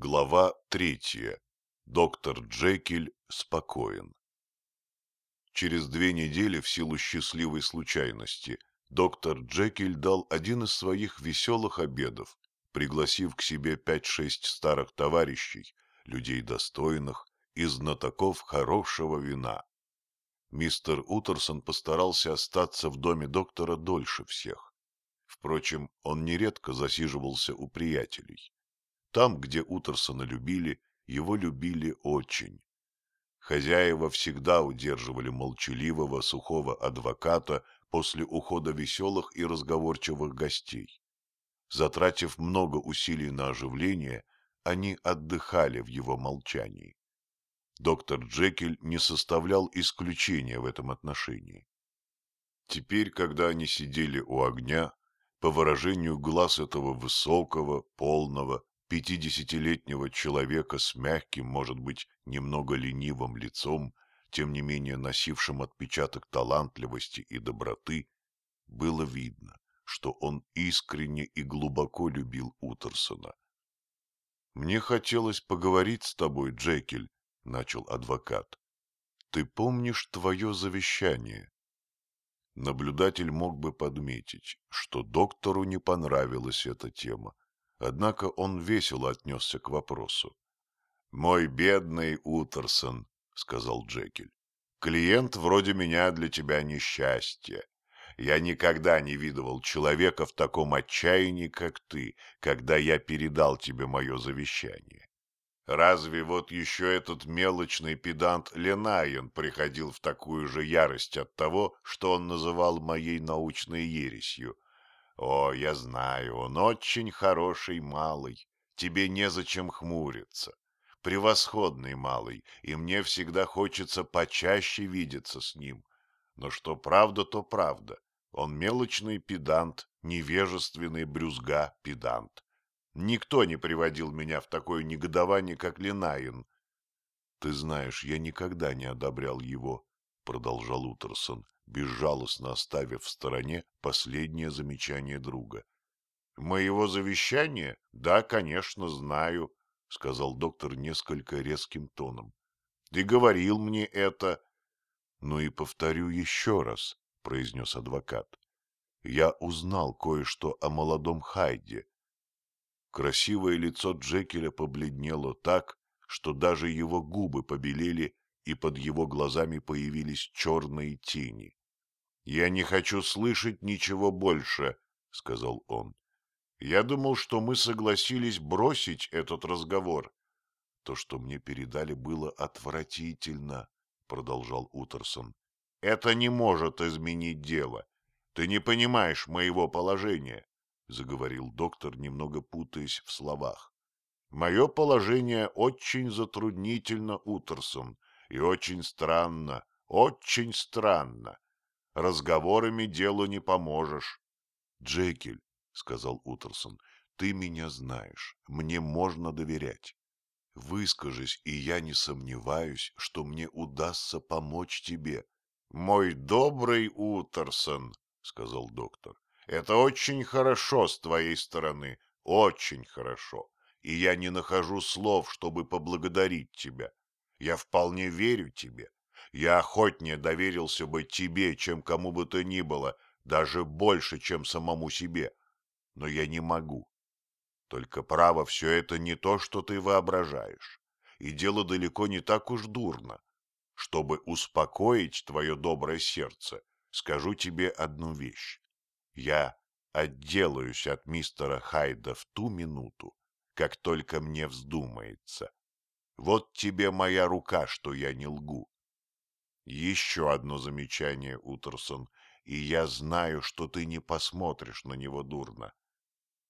Глава третья. Доктор Джекиль спокоен. Через две недели, в силу счастливой случайности, доктор Джекиль дал один из своих веселых обедов, пригласив к себе пять-шесть старых товарищей, людей достойных и знатоков хорошего вина. Мистер Утерсон постарался остаться в доме доктора дольше всех. Впрочем, он нередко засиживался у приятелей. Там, где Утерсона любили, его любили очень. Хозяева всегда удерживали молчаливого, сухого адвоката после ухода веселых и разговорчивых гостей. Затратив много усилий на оживление, они отдыхали в его молчании. Доктор Джекиль не составлял исключения в этом отношении. Теперь, когда они сидели у огня, по выражению глаз этого высокого, полного, пятидесятилетнего человека с мягким, может быть, немного ленивым лицом, тем не менее носившим отпечаток талантливости и доброты, было видно, что он искренне и глубоко любил Утерсона. «Мне хотелось поговорить с тобой, Джекиль», — начал адвокат. «Ты помнишь твое завещание?» Наблюдатель мог бы подметить, что доктору не понравилась эта тема, Однако он весело отнесся к вопросу. — Мой бедный Утерсон, — сказал Джекиль, — клиент вроде меня для тебя несчастье. Я никогда не видывал человека в таком отчаянии, как ты, когда я передал тебе мое завещание. Разве вот еще этот мелочный педант Ленайен приходил в такую же ярость от того, что он называл моей научной ересью, о, я знаю, он очень хороший малый, тебе незачем хмуриться. Превосходный малый, и мне всегда хочется почаще видеться с ним. Но что правда, то правда. Он мелочный педант, невежественный брюзга педант. Никто не приводил меня в такое негодование, как Ленаин. — Ты знаешь, я никогда не одобрял его, — продолжал Утерсон безжалостно оставив в стороне последнее замечание друга. — Моего завещания? Да, конечно, знаю, — сказал доктор несколько резким тоном. — Ты говорил мне это. — Ну и повторю еще раз, — произнес адвокат. — Я узнал кое-что о молодом Хайде. Красивое лицо Джекеля побледнело так, что даже его губы побелели, и под его глазами появились черные тени. «Я не хочу слышать ничего больше», — сказал он. «Я думал, что мы согласились бросить этот разговор». «То, что мне передали, было отвратительно», — продолжал Утерсон. «Это не может изменить дело. Ты не понимаешь моего положения», — заговорил доктор, немного путаясь в словах. «Мое положение очень затруднительно, Утерсон, и очень странно, очень странно разговорами делу не поможешь. — Джекиль, — сказал Утерсон, — ты меня знаешь, мне можно доверять. Выскажись, и я не сомневаюсь, что мне удастся помочь тебе. — Мой добрый Утерсон, — сказал доктор, — это очень хорошо с твоей стороны, очень хорошо, и я не нахожу слов, чтобы поблагодарить тебя. Я вполне верю тебе, я охотнее доверился бы тебе, чем кому бы то ни было, даже больше, чем самому себе. Но я не могу. Только право все это не то, что ты воображаешь. И дело далеко не так уж дурно. Чтобы успокоить твое доброе сердце, скажу тебе одну вещь. Я отделаюсь от мистера Хайда в ту минуту, как только мне вздумается. Вот тебе моя рука, что я не лгу. Еще одно замечание, Утерсон, и я знаю, что ты не посмотришь на него дурно.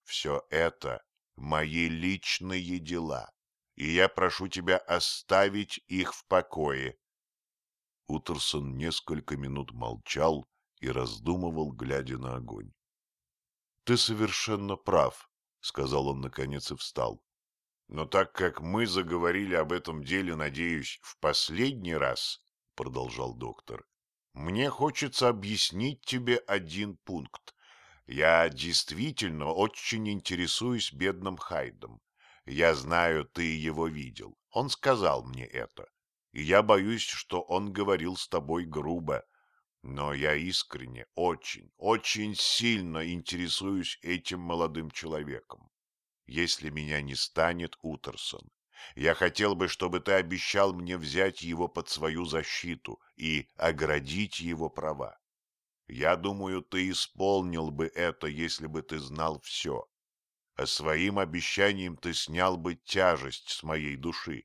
Все это мои личные дела, и я прошу тебя оставить их в покое. Утерсон несколько минут молчал и раздумывал, глядя на огонь. — Ты совершенно прав, — сказал он наконец и встал. — Но так как мы заговорили об этом деле, надеюсь, в последний раз, продолжал доктор, — мне хочется объяснить тебе один пункт. Я действительно очень интересуюсь бедным Хайдом. Я знаю, ты его видел. Он сказал мне это. И я боюсь, что он говорил с тобой грубо. Но я искренне, очень, очень сильно интересуюсь этим молодым человеком. Если меня не станет, Утерсон, я хотел бы, чтобы ты обещал мне взять его под свою защиту и оградить его права. Я думаю, ты исполнил бы это, если бы ты знал все. А своим обещанием ты снял бы тяжесть с моей души.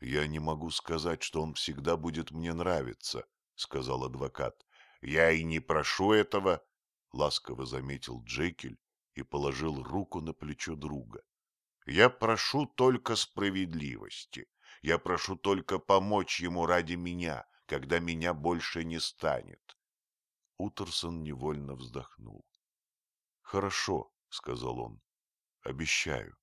Я не могу сказать, что он всегда будет мне нравиться, — сказал адвокат. — Я и не прошу этого, — ласково заметил Джекель и положил руку на плечо друга. — Я прошу только справедливости. Я прошу только помочь ему ради меня, когда меня больше не станет. Утерсон невольно вздохнул. — Хорошо, — сказал он, — обещаю.